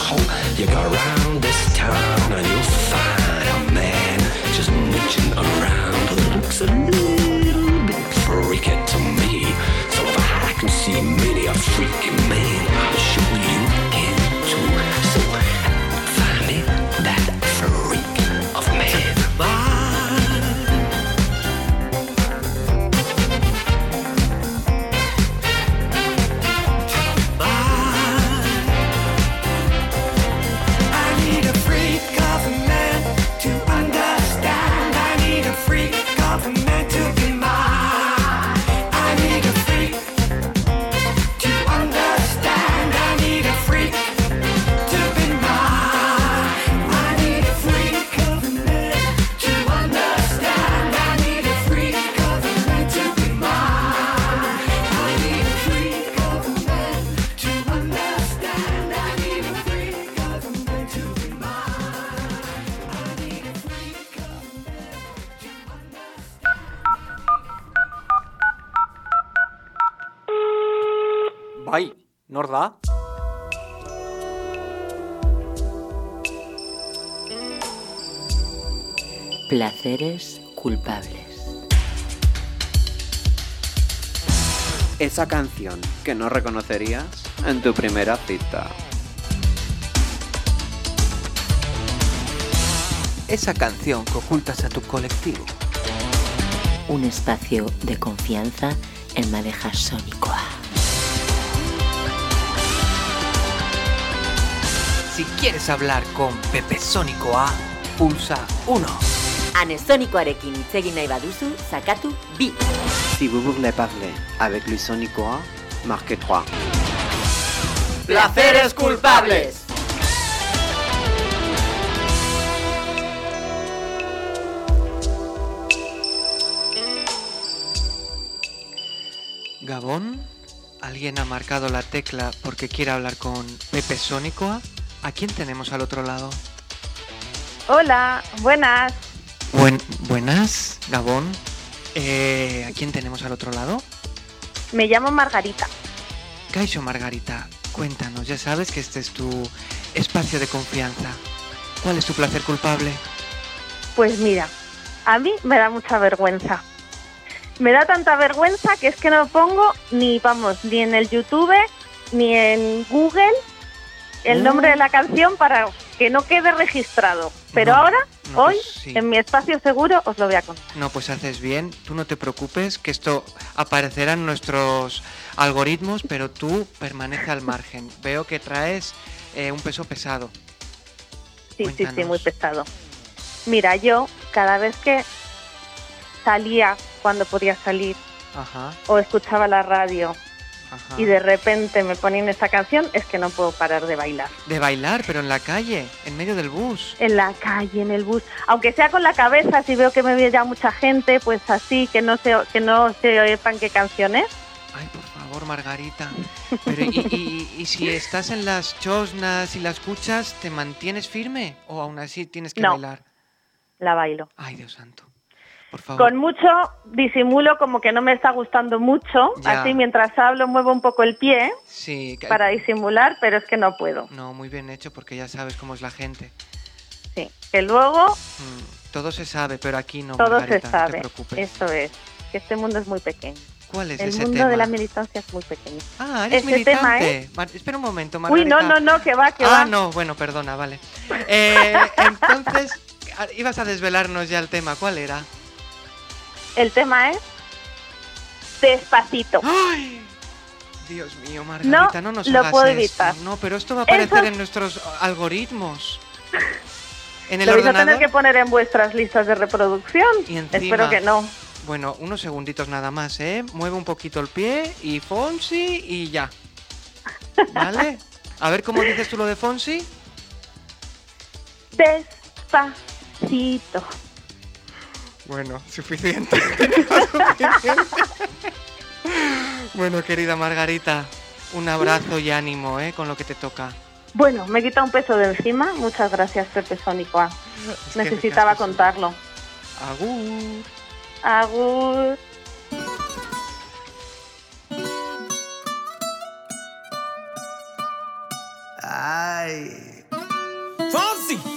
S12: You
S2: gotta
S1: Placeres culpables.
S10: Esa canción que no reconocerías en tu primera cita.
S2: Esa canción que ocultas a tu colectivo.
S1: Un espacio de confianza en Madeja Sónicoa.
S2: Si quieres hablar con Pepe Sónico A, pulsa 1.
S1: Anesonikoarekin hitz egin nahi baduzu, sakatu bi.
S10: Si vous voulez parler avec Luis Sonicoa, marquez 3.
S1: Placeres culpables.
S2: Gabón, ¿alguien ha marcado la tecla porque quiere hablar con Pepe Sónico A? ¿A quién tenemos al otro lado?
S13: Hola, buenas.
S2: Buen- buenas, Gabón. Eh, ¿A quién tenemos al otro lado?
S13: Me llamo Margarita.
S2: Caixo Margarita, cuéntanos, ya sabes que este es tu espacio de confianza. ¿Cuál es tu placer culpable?
S13: Pues mira, a mí me da mucha vergüenza. Me da tanta vergüenza que es que no pongo ni, vamos, ni en el YouTube ni en Google el
S2: Mm.
S13: nombre de la canción para que no quede registrado. Pero
S2: No,
S13: ahora,
S2: no,
S13: hoy,
S2: pues sí.
S13: en mi espacio seguro, os lo voy a contar.
S2: No, pues haces bien, tú no te preocupes, que esto aparecerá en nuestros algoritmos, pero tú permanece al margen. Veo que traes eh, un peso pesado.
S13: Sí, sí, sí, muy pesado. Mira, yo cada vez que salía, cuando podía salir,
S2: Ajá,
S13: o escuchaba la radio
S2: ajá.
S13: y de repente me ponían esta canción, es que no puedo parar de bailar.
S2: De bailar, pero en la calle, en medio del bus.
S13: En la calle, en el bus, aunque sea con la cabeza, si veo que me ve ya mucha gente, pues así, que no se, que no sepan qué canción es.
S2: Ay, por favor, Margarita. Pero ¿y, y- y si estás en las chosnas y la escuchas, te mantienes firme? ¿O aún así tienes que
S13: No.
S2: bailar?
S13: La bailo.
S2: Ay, Dios santo. Por favor.
S13: Con mucho disimulo como que no me está gustando mucho,
S2: Ya.
S13: así mientras hablo muevo un poco el pie
S2: Sí, que-
S13: para disimular, pero es que no puedo.
S2: No, muy bien hecho, porque ya sabes cómo es la gente.
S13: Sí, que luego
S2: Mm, todo se sabe, pero aquí no,
S13: todo
S2: Margarita,
S13: se
S2: no te
S13: sabe.
S2: preocupes.
S13: Eso es, que este mundo es muy pequeño.
S2: ¿Cuál es
S13: El
S2: ese
S13: mundo
S2: tema?
S13: de la militancia es muy pequeño.
S2: Ah, eres
S13: Ese tema,
S2: militante.
S13: ¿eh?
S2: Mar- Espera un momento,
S13: Uy,
S2: Margarita.
S13: no, no, no, que va, que
S2: ah,
S13: va.
S2: no, bueno, perdona, vale. Eh, entonces, a- ibas a desvelarnos ya el tema. ¿Cuál era?
S13: El tema es despacito.
S2: ¡Ay! Dios mío, Margarita, no,
S13: No
S2: nos
S13: lo
S2: hagas
S13: puedo
S2: esto.
S13: evitar.
S2: No, pero esto va a aparecer
S13: Eso-
S2: en nuestros algoritmos. En el
S13: Lo vais a tener
S2: ordenador.
S13: que poner en vuestras listas de reproducción.
S2: Y encima-
S13: Espero que no.
S2: Bueno, unos segunditos nada más, ¿eh? Mueve un poquito el pie y Fonsi y ya. ¿Vale? A ver cómo dices tú lo de Fonsi.
S13: Despacito.
S2: Bueno, suficiente. Bueno, querida Margarita, un abrazo y ánimo, ¿eh? Con lo que te toca.
S13: Bueno, me quita un peso de encima. Muchas gracias, Pepe Sónico. A.
S2: Es que
S13: Necesitaba contarlo.
S2: Agur.
S13: Agur.
S14: Ay. Fonsi.